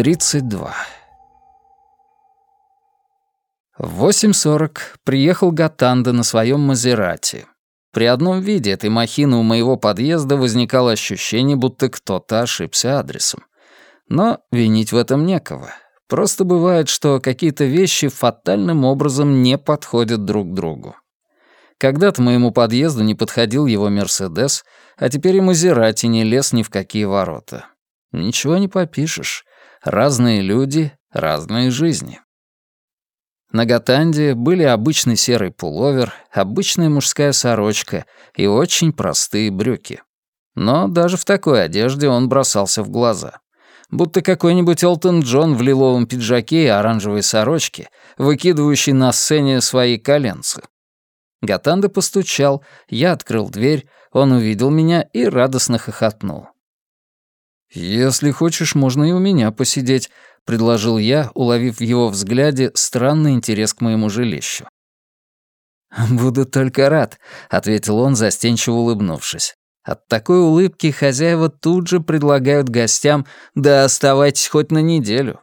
32. В 8.40 приехал Гатанда на своем Мазерати. При одном виде этой махины у моего подъезда возникало ощущение, будто кто-то ошибся адресом. Но винить в этом некого. Просто бывает, что какие-то вещи фатальным образом не подходят друг другу. Когда-то моему подъезду не подходил его «Мерседес», а теперь и «Мазерати» не лез ни в какие ворота. Ничего не попишешь. Разные люди, разные жизни. На Гатанде были обычный серый пуловер, обычная мужская сорочка и очень простые брюки. Но даже в такой одежде он бросался в глаза. Будто какой-нибудь Элтон Джон в лиловом пиджаке и оранжевой сорочке, выкидывающий на сцене свои коленцы. Гатанда постучал, я открыл дверь, он увидел меня и радостно хохотнул. «Если хочешь, можно и у меня посидеть», — предложил я, уловив в его взгляде странный интерес к моему жилищу. «Буду только рад», — ответил он, застенчиво улыбнувшись. От такой улыбки хозяева тут же предлагают гостям «да оставайтесь хоть на неделю».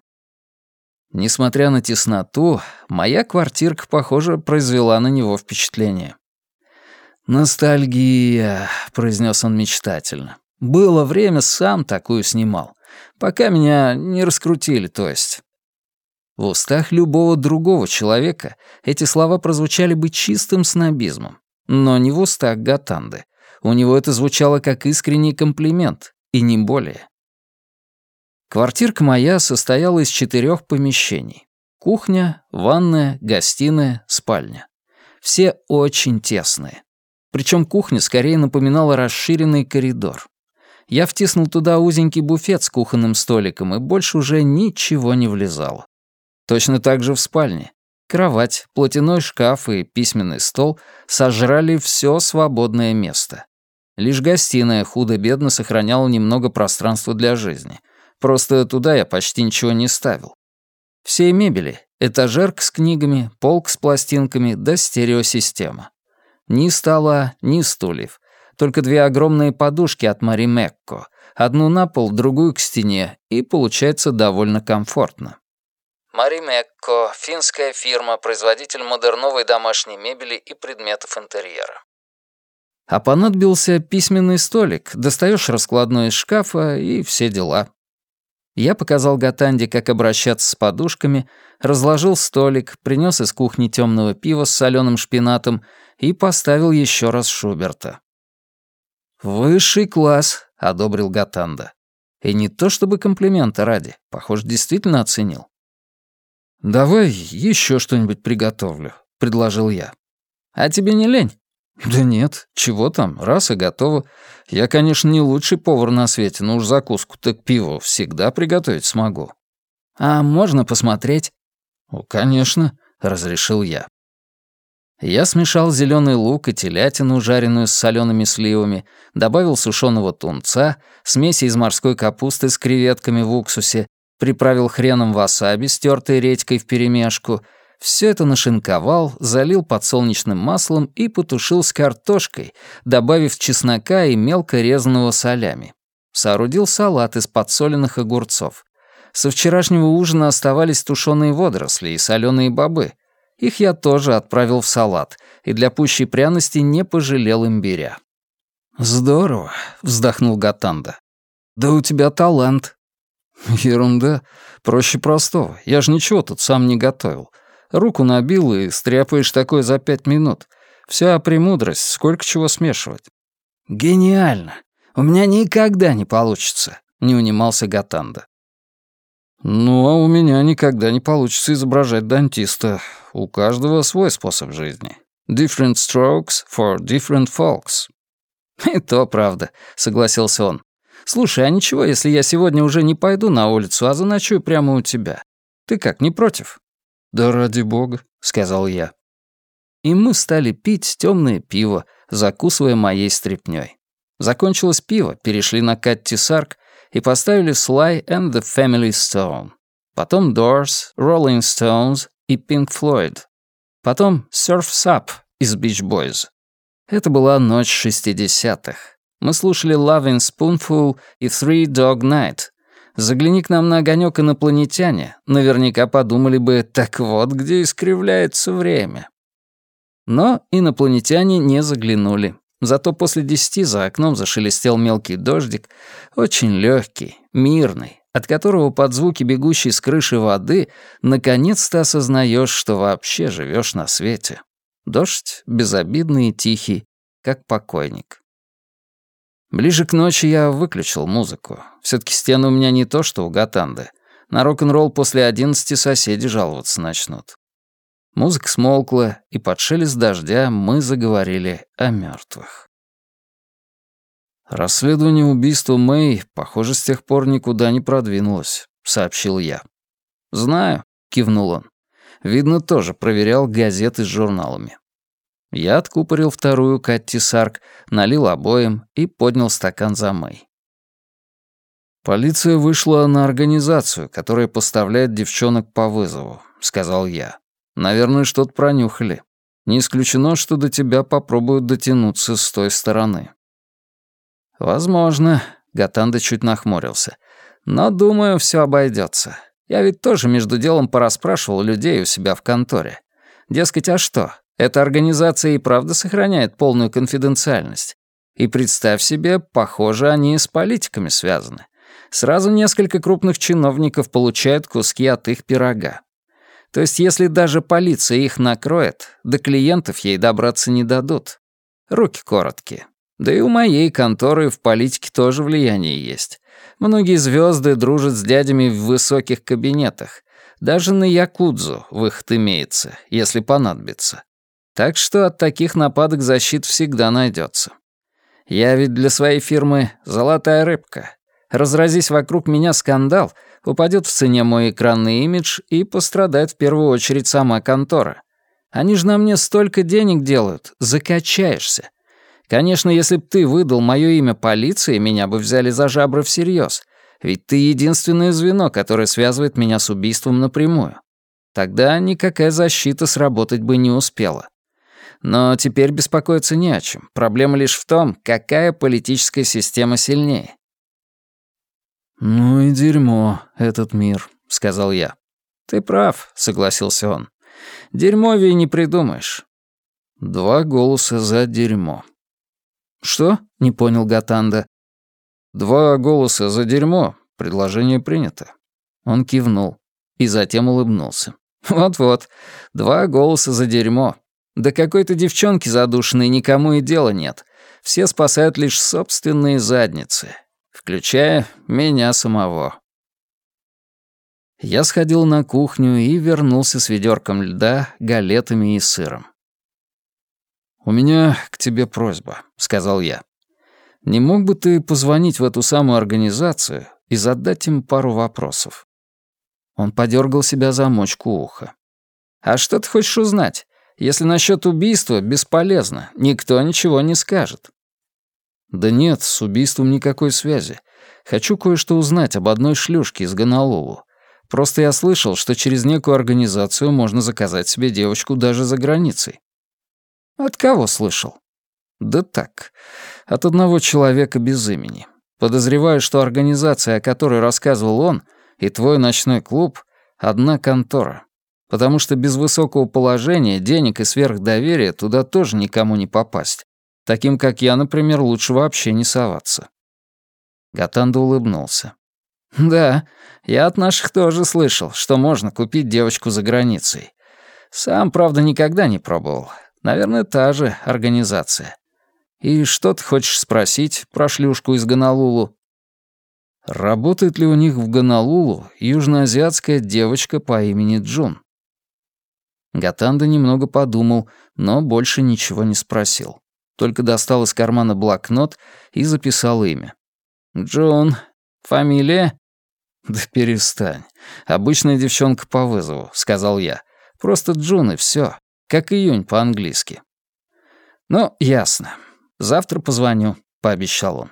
Несмотря на тесноту, моя квартирка, похоже, произвела на него впечатление. «Ностальгия», — произнес он мечтательно. «Было время, сам такую снимал. Пока меня не раскрутили, то есть». В устах любого другого человека эти слова прозвучали бы чистым снобизмом, но не в устах Гатанды. У него это звучало как искренний комплимент, и не более. Квартирка моя состояла из четырех помещений. Кухня, ванная, гостиная, спальня. Все очень тесные. Причем кухня скорее напоминала расширенный коридор. Я втиснул туда узенький буфет с кухонным столиком, и больше уже ничего не влезало. Точно так же в спальне. Кровать, платяной шкаф и письменный стол сожрали все свободное место. Лишь гостиная худо-бедно сохраняла немного пространства для жизни. Просто туда я почти ничего не ставил. Всей мебели — этажерка с книгами, полк с пластинками да стереосистема. Ни стола, ни стульев. Только две огромные подушки от Мари Мекко. Одну на пол, другую к стене, и получается довольно комфортно. Мари Мекко — финская фирма, производитель модерновой домашней мебели и предметов интерьера. А понадобился письменный столик, достаешь раскладной из шкафа и все дела. Я показал Гатанде, как обращаться с подушками, разложил столик, принес из кухни темного пива с соленым шпинатом и поставил еще раз Шуберта. «Высший класс», — одобрил Гатанда. И не то чтобы комплимента ради, похоже, действительно оценил. «Давай еще что-нибудь приготовлю», — предложил я. «А тебе не лень?» «Да нет, чего там, раз и готово. Я, конечно, не лучший повар на свете, но уж закуску так пиво всегда приготовить смогу». «А можно посмотреть?» «Ну, конечно», — разрешил я. Я смешал зеленый лук и телятину, жареную с солеными сливами, добавил сушеного тунца, смеси из морской капусты с креветками в уксусе, приправил хреном васаби, стертой редькой вперемешку — все это нашинковал, залил подсолнечным маслом и потушил с картошкой, добавив чеснока и мелко резаного солями. Соорудил салат из подсоленных огурцов. Со вчерашнего ужина оставались тушеные водоросли и соленые бобы. Их я тоже отправил в салат, и для пущей пряности не пожалел имбиря. «Здорово», — вздохнул Гатанда. «Да у тебя талант». «Ерунда. Проще простого. Я же ничего тут сам не готовил. Руку набил и стряпаешь такое за пять минут. Вся премудрость, сколько чего смешивать». «Гениально! У меня никогда не получится», — не унимался Гатанда. «Ну, а у меня никогда не получится изображать дантиста. У каждого свой способ жизни. Different strokes for different folks». «И то правда», — согласился он. «Слушай, а ничего, если я сегодня уже не пойду на улицу, а заночую прямо у тебя? Ты как, не против?» «Да ради бога», — сказал я. И мы стали пить темное пиво, закусывая моей стряпнёй. Закончилось пиво, перешли на Катти Сарк и поставили Sly and the Family Stone. Потом Doors, Rolling Stones и Pink Floyd. Потом Surf's Up из Beach Boys. Это была ночь шестидесятых. Мы слушали Loving Spoonful и Three Dog Night. Загляни к нам на огонек инопланетяне, наверняка подумали бы, так вот где искривляется время. Но инопланетяне не заглянули. Зато после десяти за окном зашелестел мелкий дождик, очень легкий, мирный, от которого под звуки бегущей с крыши воды наконец-то осознаешь, что вообще живешь на свете. Дождь безобидный и тихий, как покойник. Ближе к ночи я выключил музыку. все таки стены у меня не то, что у Гатанды. На рок-н-ролл после одиннадцати соседи жаловаться начнут. Музыка смолкла, и под шелест дождя мы заговорили о мертвых. «Расследование убийства Мэй, похоже, с тех пор никуда не продвинулось», — сообщил я. «Знаю», — кивнул он. «Видно, тоже проверял газеты с журналами. Я откупорил вторую Катти Сарк, налил обоим и поднял стакан за Мэй. «Полиция вышла на организацию, которая поставляет девчонок по вызову», — сказал я. «Наверное, что-то пронюхали. Не исключено, что до тебя попробуют дотянуться с той стороны». «Возможно», — Гатанда чуть нахмурился. «Но, думаю, все обойдется. Я ведь тоже между делом порасспрашивал людей у себя в конторе. Дескать, а что, эта организация и правда сохраняет полную конфиденциальность. И представь себе, похоже, они с политиками связаны. Сразу несколько крупных чиновников получают куски от их пирога. То есть если даже полиция их накроет, до клиентов ей добраться не дадут. Руки короткие. Да и у моей конторы в политике тоже влияние есть. Многие звезды дружат с дядями в высоких кабинетах. Даже на Якудзу выход имеется, если понадобится. Так что от таких нападок защит всегда найдется. Я ведь для своей фирмы золотая рыбка. Разразись вокруг меня скандал, упадет в цене мой экранный имидж и пострадает в первую очередь сама контора. Они же на мне столько денег делают, закачаешься. Конечно, если б ты выдал мое имя полиции, меня бы взяли за жабры всерьез. Ведь ты единственное звено, которое связывает меня с убийством напрямую. Тогда никакая защита сработать бы не успела. Но теперь беспокоиться не о чем. Проблема лишь в том, какая политическая система сильнее. «Ну и дерьмо этот мир», — сказал я. «Ты прав», — согласился он. «Дерьмовее не придумаешь». Два голоса за дерьмо. «Что?» — не понял Гатанда. «Два голоса за дерьмо. Предложение принято». Он кивнул и затем улыбнулся. «Вот-вот, два голоса за дерьмо. Да какой-то девчонки задушенной никому и дела нет. Все спасают лишь собственные задницы, включая меня самого. Я сходил на кухню и вернулся с ведерком льда, галетами и сыром. «У меня к тебе просьба», — сказал я. «Не мог бы ты позвонить в эту самую организацию и задать им пару вопросов?» Он подергал себя за мочку уха. «А что ты хочешь узнать? Если насчет убийства, бесполезно, никто ничего не скажет». «Да нет, с убийством никакой связи. Хочу кое-что узнать об одной шлюшке из Гонолулу. Просто я слышал, что через некую организацию можно заказать себе девочку даже за границей». «От кого слышал?» «Да так, от одного человека без имени. Подозреваю, что организация, о которой рассказывал он, и твой ночной клуб — одна контора потому что без высокого положения, денег и сверхдоверия туда тоже никому не попасть. Таким, как я, например, лучше вообще не соваться». Гатанда улыбнулся. «Да, я от наших тоже слышал, что можно купить девочку за границей. Сам, правда, никогда не пробовал. Наверное, та же организация. И что ты хочешь спросить про шлюшку из Гонолулу?» Работает ли у них в Гонолулу южноазиатская девочка по имени Джун? Гатанда немного подумал, но больше ничего не спросил. Только достал из кармана блокнот и записал имя. «Джон. Фамилия?» «Да перестань. Обычная девчонка по вызову», — сказал я. «Просто Джун и всё. Как июнь по-английски». «Ну, ясно. Завтра позвоню», — пообещал он.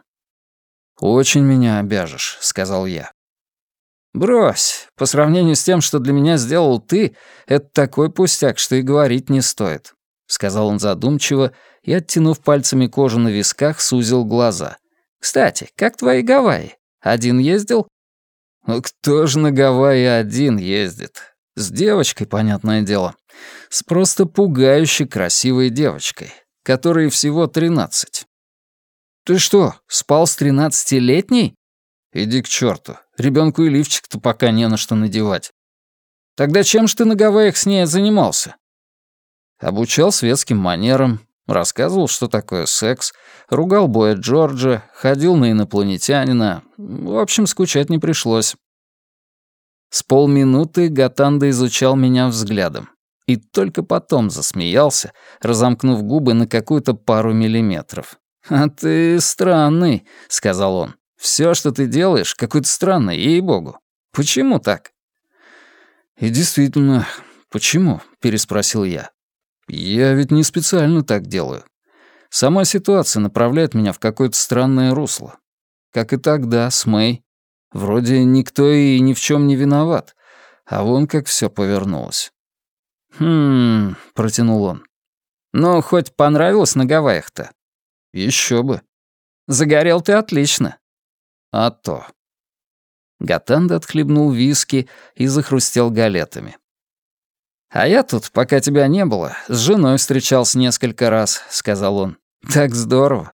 «Очень меня обяжешь», — сказал я. «Брось. По сравнению с тем, что для меня сделал ты, это такой пустяк, что и говорить не стоит», — сказал он задумчиво и, оттянув пальцами кожу на висках, сузил глаза. «Кстати, как твои Гавайи? Один ездил?» Ну кто же на Гавайи один ездит? С девочкой, понятное дело. С просто пугающе красивой девочкой, которой всего тринадцать. Ты что, спал с тринадцатилетней? Иди к черту. Ребенку и лифчик-то пока не на что надевать. Тогда чем ж ты на Гавайях с ней занимался? Обучал светским манерам, рассказывал, что такое секс, ругал боя Джорджа, ходил на инопланетянина. В общем, скучать не пришлось. С полминуты Гатанда изучал меня взглядом. И только потом засмеялся, разомкнув губы на какую-то пару миллиметров. «А ты странный», — сказал он. «Всё, что ты делаешь, какое-то странное, ей-богу. Почему так?» «И действительно, почему?» — переспросил я. «Я ведь не специально так делаю. Сама ситуация направляет меня в какое-то странное русло. Как и тогда, с Мэй. Вроде никто и ни в чем не виноват. А вон как все повернулось. «Хм...» — протянул он. «Ну, хоть понравилось на Гавайях-то?» Еще бы. Загорел ты отлично». «А то». Гатанда отхлебнул виски и захрустел галетами. «А я тут, пока тебя не было, с женой встречался несколько раз», — сказал он. «Так здорово.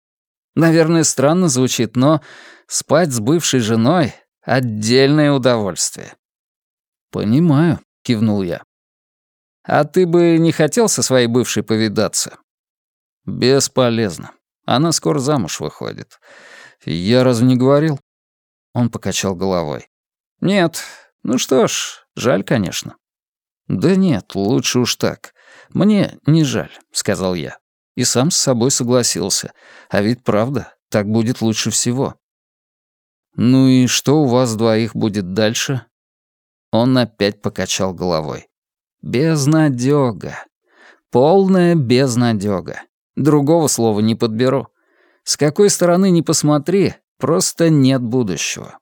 Наверное, странно звучит, но спать с бывшей женой — отдельное удовольствие». «Понимаю», — кивнул я. «А ты бы не хотел со своей бывшей повидаться?» «Бесполезно. Она скоро замуж выходит. Я разве не говорил?» Он покачал головой. «Нет. Ну что ж, жаль, конечно». «Да нет, лучше уж так. Мне не жаль», — сказал я. И сам с собой согласился. А ведь правда, так будет лучше всего. «Ну и что у вас двоих будет дальше?» Он опять покачал головой. «Безнадёга. Полная безнадёга. Другого слова не подберу. С какой стороны ни посмотри, просто нет будущего.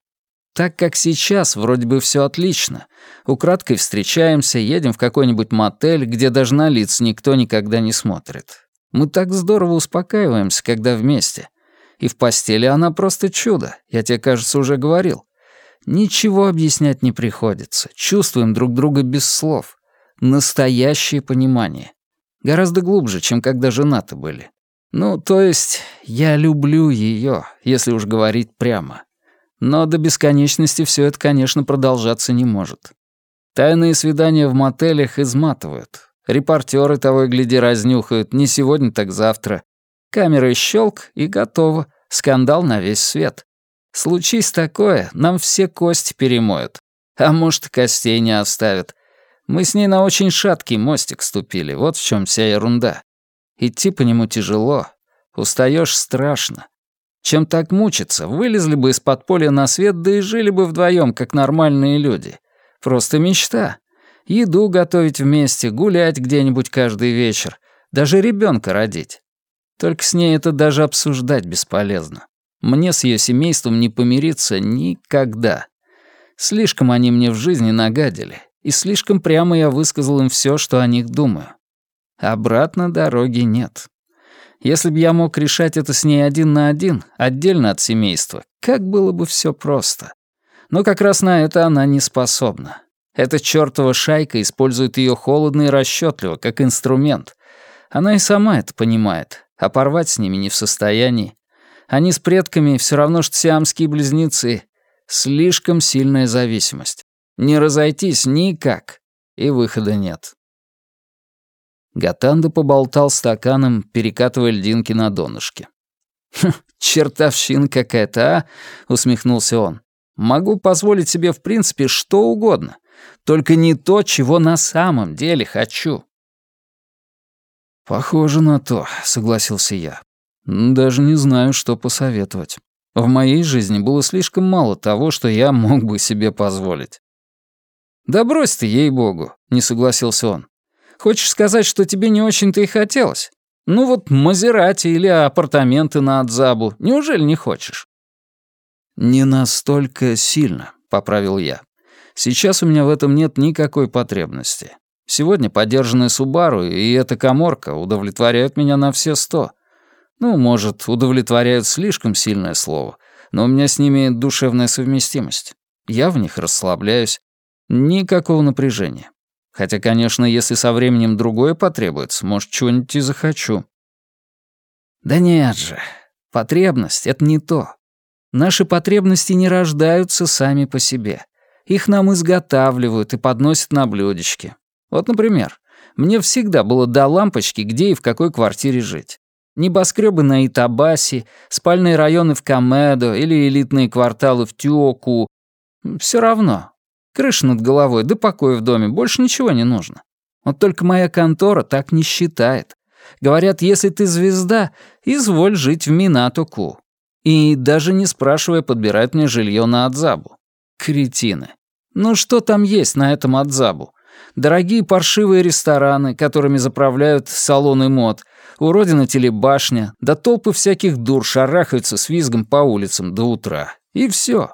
Так как сейчас вроде бы все отлично. Украдкой встречаемся, едем в какой-нибудь мотель, где даже на лиц никто никогда не смотрит. Мы так здорово успокаиваемся, когда вместе. И в постели она просто чудо, я тебе, кажется, уже говорил. Ничего объяснять не приходится. Чувствуем друг друга без слов. Настоящее понимание. Гораздо глубже, чем когда женаты были. Ну, то есть, я люблю ее, если уж говорить прямо. Но до бесконечности все это, конечно, продолжаться не может. Тайные свидания в мотелях изматывают. Репортеры того и гляди разнюхают, не сегодня, так завтра. Камеры щелк и готово. Скандал на весь свет. Случись такое, нам все кости перемоют. А может, костей не оставят. Мы с ней на очень шаткий мостик ступили, вот в чем вся ерунда. Идти по нему тяжело, устаешь страшно. Чем так мучиться, вылезли бы из подполья на свет, да и жили бы вдвоем, как нормальные люди. Просто мечта. Еду готовить вместе, гулять где-нибудь каждый вечер, даже ребенка родить. Только с ней это даже обсуждать бесполезно. Мне с ее семейством не помириться никогда. Слишком они мне в жизни нагадили, и слишком прямо я высказал им все, что о них думаю. Обратно дороги нет. Если бы я мог решать это с ней один на один, отдельно от семейства, как было бы все просто. Но как раз на это она не способна. Эта чертова шайка использует ее холодно и расчетливо, как инструмент. Она и сама это понимает, а порвать с ними не в состоянии. Они с предками все равно, что сиамские близнецы. Слишком сильная зависимость. Не разойтись никак, и выхода нет. Гатанда поболтал стаканом, перекатывая льдинки на донышке. «Хм, «Чертовщина какая-то, а?» — усмехнулся он. «Могу позволить себе в принципе что угодно, только не то, чего на самом деле хочу». «Похоже на то», — согласился я. «Даже не знаю, что посоветовать. В моей жизни было слишком мало того, что я мог бы себе позволить». «Да брось ты, ей-богу», — не согласился он. Хочешь сказать, что тебе не очень-то и хотелось? Ну вот Мазерати или апартаменты на Адзабу. Неужели не хочешь?» «Не настолько сильно», — поправил я. «Сейчас у меня в этом нет никакой потребности. Сегодня подержанная Субару и эта коморка удовлетворяют меня на все сто. Ну, может, удовлетворяют слишком сильное слово, но у меня с ними душевная совместимость. Я в них расслабляюсь. Никакого напряжения. Хотя, конечно, если со временем другое потребуется, может, чего-нибудь и захочу. Да нет же. Потребность — это не то. Наши потребности не рождаются сами по себе. Их нам изготавливают и подносят на блюдечке. Вот, например, мне всегда было до лампочки, где и в какой квартире жить. Небоскребы на Итабаси, спальные районы в Камедо или элитные кварталы в Тюоку. Все равно. Крыша над головой, да покой в доме, больше ничего не нужно. Вот только моя контора так не считает. Говорят, если ты звезда, изволь жить в Минатоку. И даже не спрашивая, подбирать мне жилье на Адзабу. Кретины. Ну что там есть на этом Адзабу? Дорогие паршивые рестораны, которыми заправляют салоны мод, уродина телебашня, да толпы всяких дур шарахаются с визгом по улицам до утра. И все.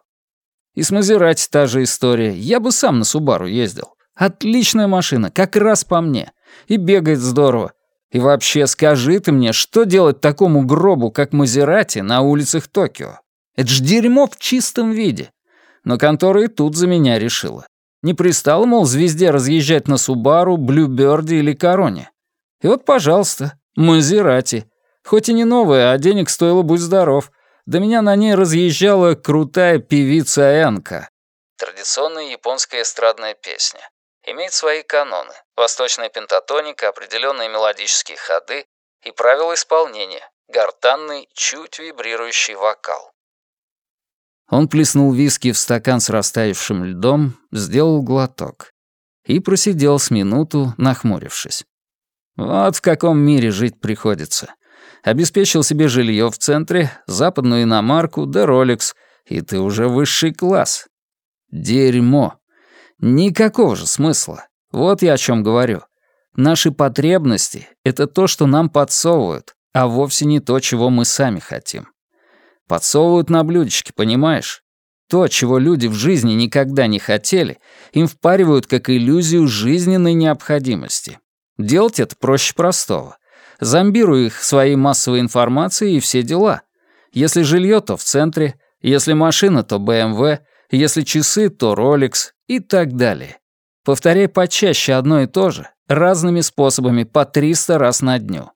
И с Мазерати та же история. Я бы сам на Субару ездил. Отличная машина, как раз по мне. И бегает здорово. И вообще, скажи ты мне, что делать такому гробу, как Мазерати, на улицах Токио? Это ж дерьмо в чистом виде. Но контора и тут за меня решила. Не пристало, мол, звезде разъезжать на Субару, Блюберде или Короне. И вот, пожалуйста, Мазерати. Хоть и не новая, а денег стоило будь здоров. До меня на ней разъезжала крутая певица Энка. Традиционная японская эстрадная песня имеет свои каноны, восточная пентатоника, определенные мелодические ходы и правила исполнения, гортанный, чуть вибрирующий вокал. Он плеснул виски в стакан с растаявшим льдом, сделал глоток и просидел с минуту, нахмурившись. Вот в каком мире жить приходится. Обеспечил себе жилье в центре, западную иномарку да Ролекс, и ты уже высший класс. Дерьмо. Никакого же смысла. Вот я о чем говорю. Наши потребности — это то, что нам подсовывают, а вовсе не то, чего мы сами хотим. Подсовывают на блюдечке, понимаешь? То, чего люди в жизни никогда не хотели, им впаривают как иллюзию жизненной необходимости. Делать это проще простого. Зомбируй их своей массовой информацией и все дела. Если жилье, то в центре, если машина, то BMW, если часы, то Rolex, и так далее. Повторяй почаще одно и то же, разными способами, по 300 раз на дню.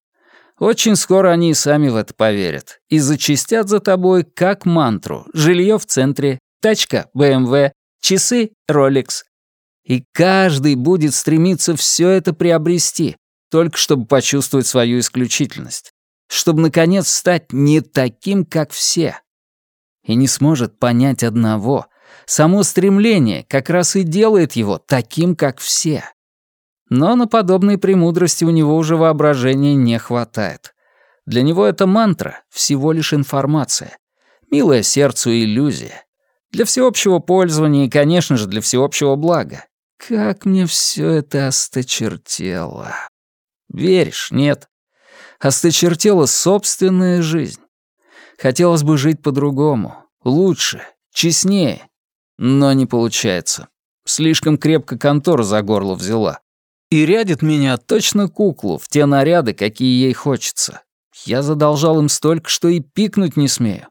Очень скоро они и сами в это поверят и зачистят за тобой как мантру. Жилье в центре, тачка BMW, часы Rolex. И каждый будет стремиться все это приобрести, только чтобы почувствовать свою исключительность. Чтобы, наконец, стать не таким, как все. И не сможет понять одного — Само стремление как раз и делает его таким, как все. Но на подобные премудрости у него уже воображения не хватает. Для него эта мантра — всего лишь информация. Милая сердцу иллюзия. Для всеобщего пользования и, конечно же, для всеобщего блага. Как мне все это осточертело. Веришь, нет? Осточертела собственная жизнь. Хотелось бы жить по-другому, лучше, честнее, но не получается. Слишком крепко контора за горло взяла. И рядит меня точно куклу в те наряды, какие ей хочется. Я задолжал им столько, что и пикнуть не смею.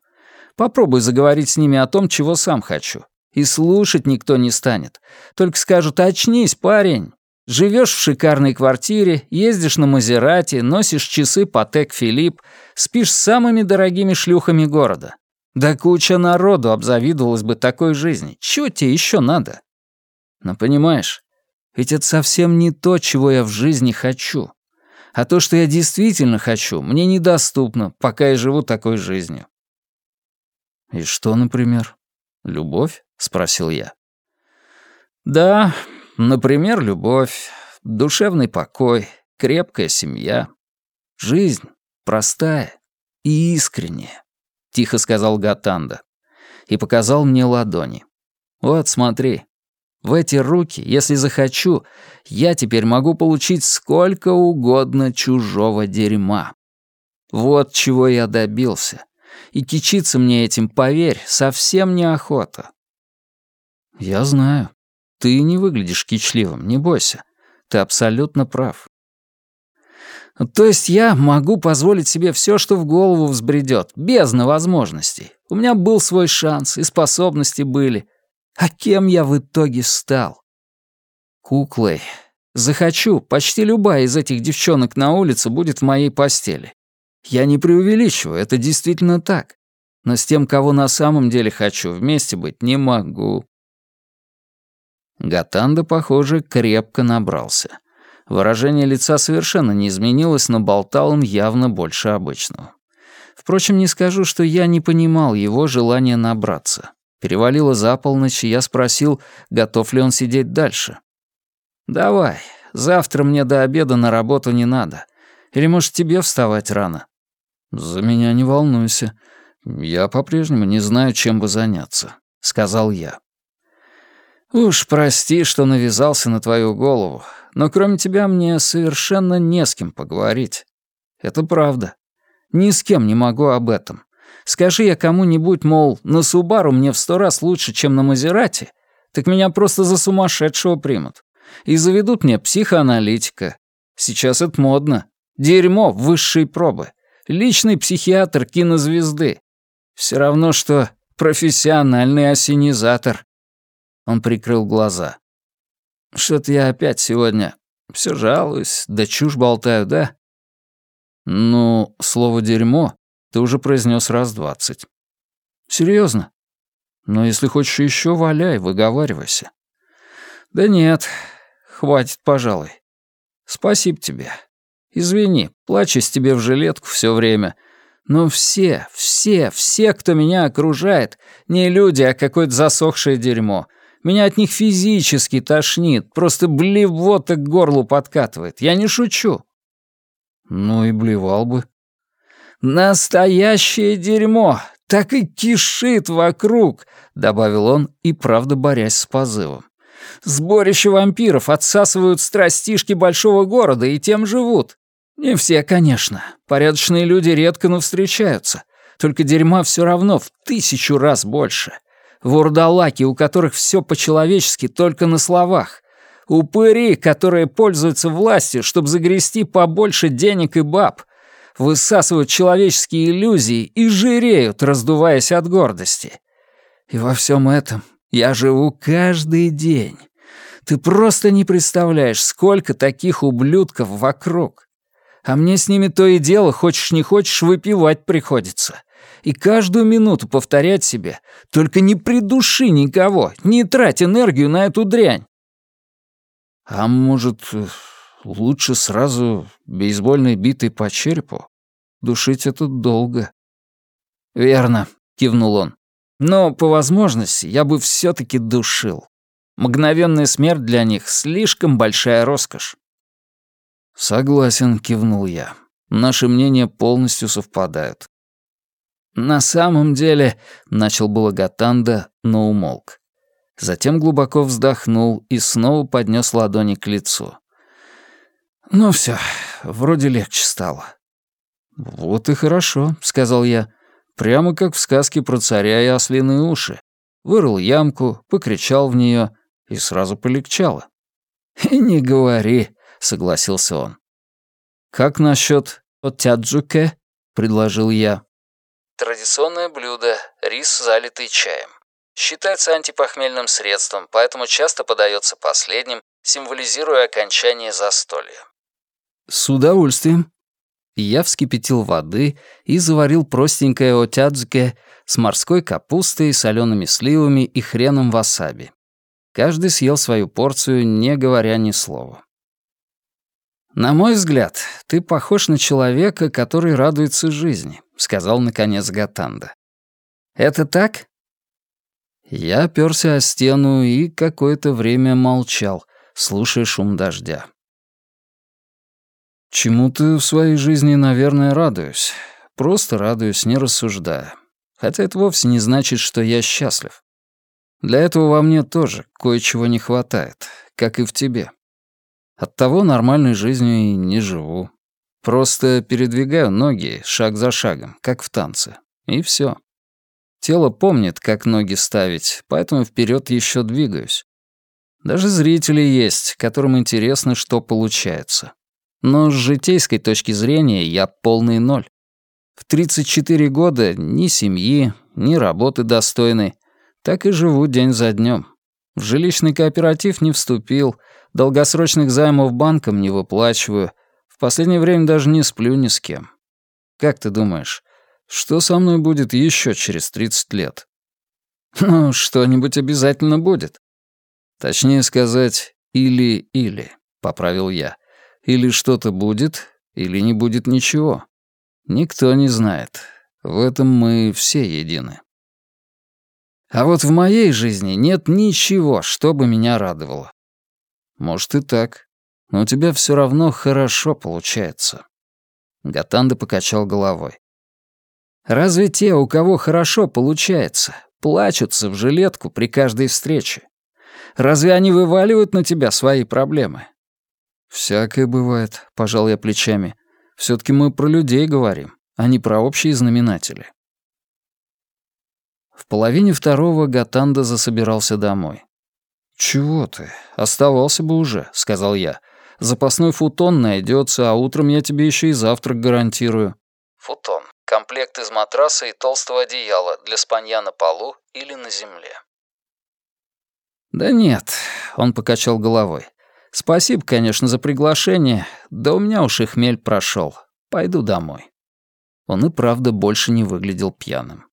Попробуй заговорить с ними о том, чего сам хочу. И слушать никто не станет. Только скажут «Очнись, парень!» Живешь в шикарной квартире, ездишь на Мазерати, носишь часы Патек Филипп, спишь с самыми дорогими шлюхами города. Да куча народу обзавидовалась бы такой жизни. Чего тебе еще надо? Но понимаешь, ведь это совсем не то, чего я в жизни хочу. А то, что я действительно хочу, мне недоступно, пока я живу такой жизнью. «И что, например? Любовь?» — спросил я. «Да, например, любовь, душевный покой, крепкая семья, жизнь простая и искренняя тихо сказал Гатанда. И показал мне ладони. Вот, смотри. В эти руки, если захочу, я теперь могу получить сколько угодно чужого дерьма. Вот чего я добился. И кичиться мне этим, поверь, совсем неохота. Я знаю. Ты не выглядишь кичливым, не бойся. Ты абсолютно прав. То есть я могу позволить себе все, что в голову взбредет, без возможностей. У меня был свой шанс, и способности были. А кем я в итоге стал? Куклой. Захочу, почти любая из этих девчонок на улице будет в моей постели. Я не преувеличиваю, это действительно так. Но с тем, кого на самом деле хочу, вместе быть не могу. Гатанда, похоже, крепко набрался. Выражение лица совершенно не изменилось, но болтал он явно больше обычного. Впрочем, не скажу, что я не понимал его желания набраться. Перевалило за полночь, и я спросил, готов ли он сидеть дальше. «Давай, завтра мне до обеда на работу не надо. Или, может, тебе вставать рано?» «За меня не волнуйся. Я по-прежнему не знаю, чем бы заняться», — сказал я. «Уж прости, что навязался на твою голову, но кроме тебя мне совершенно не с кем поговорить. Это правда. Ни с кем не могу об этом. Скажи я кому-нибудь, мол, на Субару мне в сто раз лучше, чем на Мазерате, так меня просто за сумасшедшего примут. И заведут мне психоаналитика. Сейчас это модно. Дерьмо высшей пробы. Личный психиатр кинозвезды. Все равно, что профессиональный осенизатор. Он прикрыл глаза. Что-то я опять сегодня все жалуюсь, да чушь болтаю, да? Ну, слово «дерьмо» ты уже произнес раз двадцать. Серьезно? Но если хочешь еще валяй, выговаривайся. Да нет, хватит, пожалуй. Спасибо тебе. Извини, плачусь тебе в жилетку все время. Но все, все, все, кто меня окружает, не люди, а какое-то засохшее дерьмо. Меня от них физически тошнит, просто блевота к горлу подкатывает. Я не шучу». «Ну и блевал бы». «Настоящее дерьмо! Так и кишит вокруг!» — добавил он, и правда борясь с позывом. «Сборище вампиров отсасывают страстишки большого города и тем живут. Не все, конечно. Порядочные люди редко, но встречаются. Только дерьма все равно в тысячу раз больше. Вурдалаки, у которых все по-человечески только на словах. Упыри, которые пользуются властью, чтобы загрести побольше денег и баб. Высасывают человеческие иллюзии и жиреют, раздуваясь от гордости. И во всем этом я живу каждый день. Ты просто не представляешь, сколько таких ублюдков вокруг. А мне с ними то и дело, хочешь не хочешь, выпивать приходится и каждую минуту повторять себе «Только не придуши никого, не трать энергию на эту дрянь». А может, лучше сразу бейсбольной битой по черепу? Душить это долго. «Верно», — кивнул он. «Но, по возможности, я бы все таки душил. Мгновенная смерть для них — слишком большая роскошь». «Согласен», — кивнул я. «Наши мнения полностью совпадают. «На самом деле...» — начал было Гатанда, но умолк. Затем глубоко вздохнул и снова поднес ладони к лицу. «Ну все, вроде легче стало». «Вот и хорошо», — сказал я. «Прямо как в сказке про царя и ослиные уши. Вырыл ямку, покричал в нее, и сразу полегчало». «И не говори», — согласился он. «Как насчет отяджуке?» — предложил я. Традиционное блюдо – рис, залитый чаем. Считается антипохмельным средством, поэтому часто подается последним, символизируя окончание застолья. С удовольствием. Я вскипятил воды и заварил простенькое отядзке с морской капустой, солеными сливами и хреном васаби. Каждый съел свою порцию, не говоря ни слова. «На мой взгляд, ты похож на человека, который радуется жизни», — сказал, наконец, Гатанда. «Это так?» Я оперся о стену и какое-то время молчал, слушая шум дождя. Чему-то в своей жизни, наверное, радуюсь. Просто радуюсь, не рассуждая. Хотя это вовсе не значит, что я счастлив. Для этого во мне тоже кое-чего не хватает, как и в тебе. Оттого нормальной жизнью и не живу. Просто передвигаю ноги шаг за шагом, как в танце. И все. Тело помнит, как ноги ставить, поэтому вперед еще двигаюсь. Даже зрители есть, которым интересно, что получается. Но с житейской точки зрения я полный ноль. В 34 года ни семьи, ни работы достойной. Так и живу день за днем. В жилищный кооператив не вступил, долгосрочных займов банкам не выплачиваю, в последнее время даже не сплю ни с кем. Как ты думаешь, что со мной будет еще через 30 лет? Ну, что-нибудь обязательно будет. Точнее сказать, или-или, поправил я. Или что-то будет, или не будет ничего. Никто не знает. В этом мы все едины. А вот в моей жизни нет ничего, что бы меня радовало. Может и так, но у тебя все равно хорошо получается. Гатанда покачал головой. Разве те, у кого хорошо получается, плачутся в жилетку при каждой встрече? Разве они вываливают на тебя свои проблемы? Всякое бывает, пожал я плечами. все таки мы про людей говорим, а не про общие знаменатели. В половине второго Гатанда засобирался домой. «Чего ты? Оставался бы уже», — сказал я. «Запасной футон найдется, а утром я тебе еще и завтрак гарантирую». Футон. Комплект из матраса и толстого одеяла для спанья на полу или на земле. «Да нет», — он покачал головой. «Спасибо, конечно, за приглашение, да у меня уж и хмель прошел. Пойду домой». Он и правда больше не выглядел пьяным.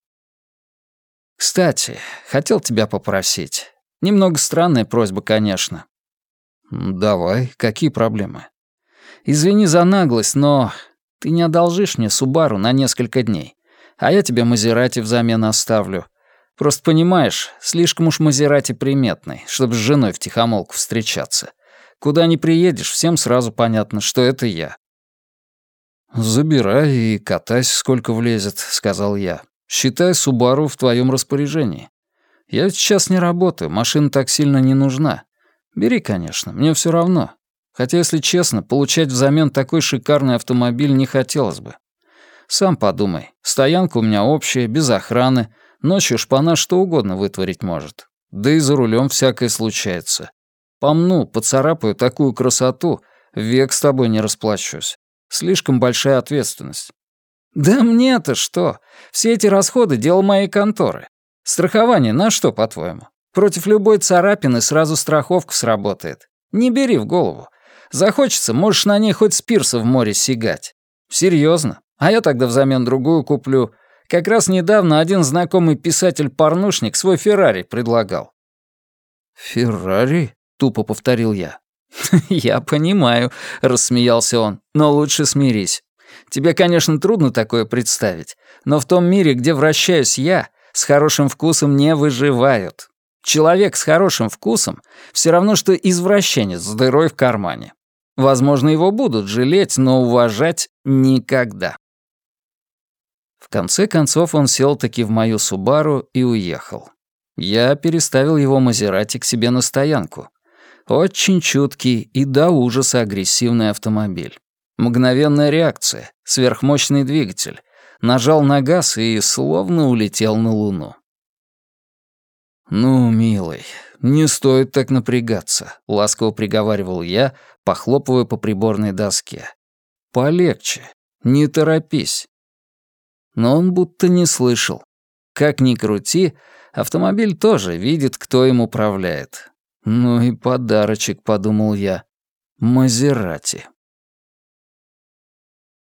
«Кстати, хотел тебя попросить. Немного странная просьба, конечно». «Давай, какие проблемы?» «Извини за наглость, но ты не одолжишь мне Субару на несколько дней, а я тебе Мазерати взамен оставлю. Просто понимаешь, слишком уж Мазерати приметный, чтобы с женой втихомолку встречаться. Куда ни приедешь, всем сразу понятно, что это я». «Забирай и катайся, сколько влезет», — сказал я. Считай Субару в твоем распоряжении. Я сейчас не работаю, машина так сильно не нужна. Бери, конечно, мне все равно. Хотя, если честно, получать взамен такой шикарный автомобиль не хотелось бы. Сам подумай, стоянка у меня общая, без охраны, ночью шпана что угодно вытворить может. Да и за рулем всякое случается. Помну, поцарапаю такую красоту, век с тобой не расплачусь. Слишком большая ответственность. «Да мне-то что? Все эти расходы — дело моей конторы. Страхование на что, по-твоему? Против любой царапины сразу страховка сработает. Не бери в голову. Захочется, можешь на ней хоть с пирса в море сигать. Серьезно. А я тогда взамен другую куплю. Как раз недавно один знакомый писатель-порнушник свой Феррари предлагал». «Феррари?» — тупо повторил я. «Я понимаю», — рассмеялся он, — «но лучше смирись. Тебе, конечно, трудно такое представить, но в том мире, где вращаюсь я, с хорошим вкусом не выживают. Человек с хорошим вкусом все равно, что извращенец с дырой в кармане. Возможно, его будут жалеть, но уважать никогда. В конце концов он сел таки в мою Субару и уехал. Я переставил его Мазерати к себе на стоянку. Очень чуткий и до ужаса агрессивный автомобиль. Мгновенная реакция, сверхмощный двигатель. Нажал на газ и словно улетел на Луну. «Ну, милый, не стоит так напрягаться», — ласково приговаривал я, похлопывая по приборной доске. «Полегче, не торопись». Но он будто не слышал. Как ни крути, автомобиль тоже видит, кто им управляет. «Ну и подарочек», — подумал я. «Мазерати».